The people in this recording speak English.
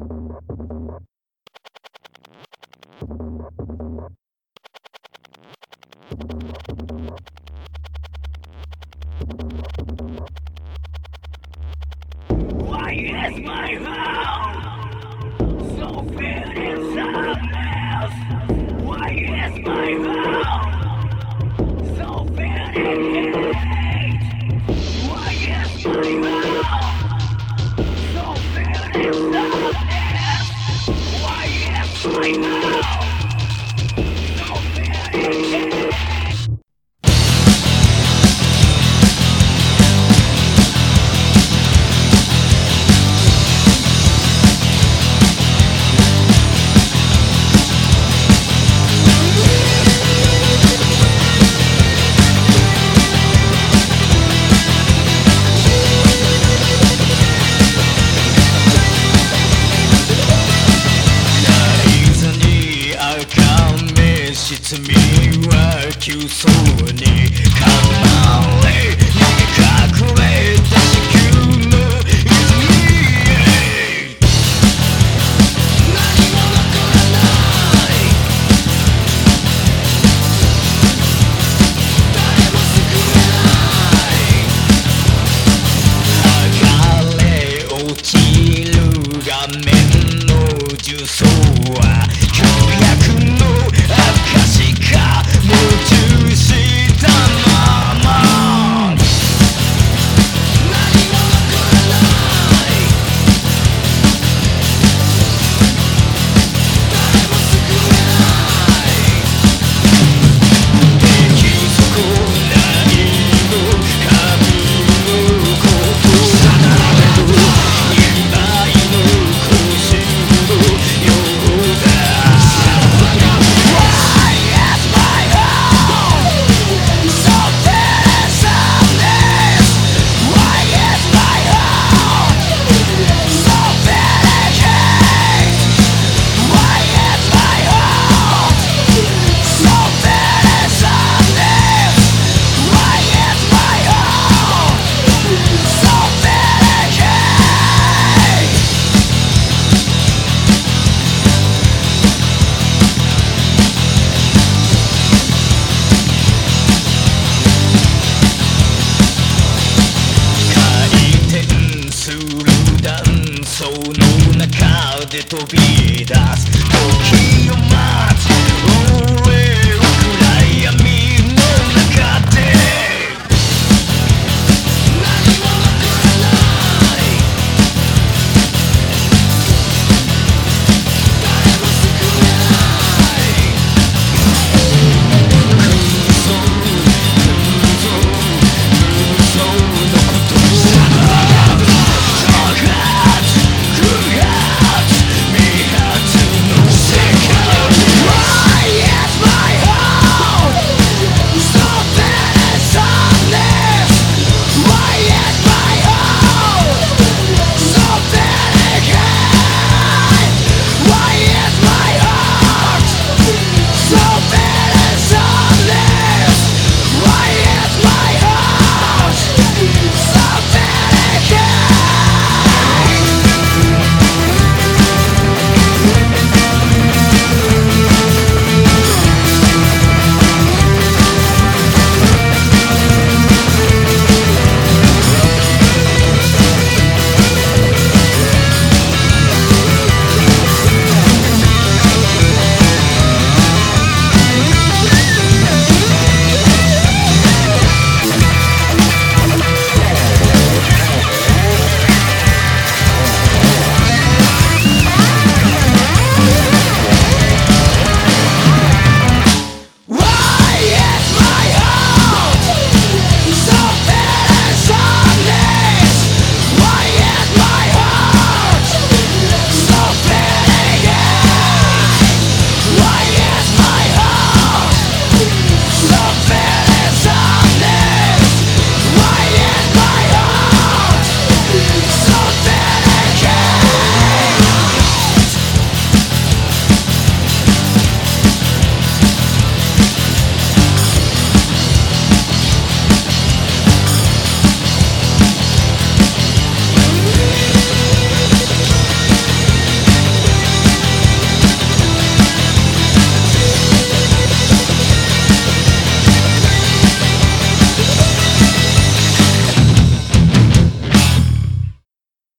Why is my home so filled in sadness? Why is my home so filled in hate? Why is my home so Right now. 急そうに頑張れ to vidas Pokiju mat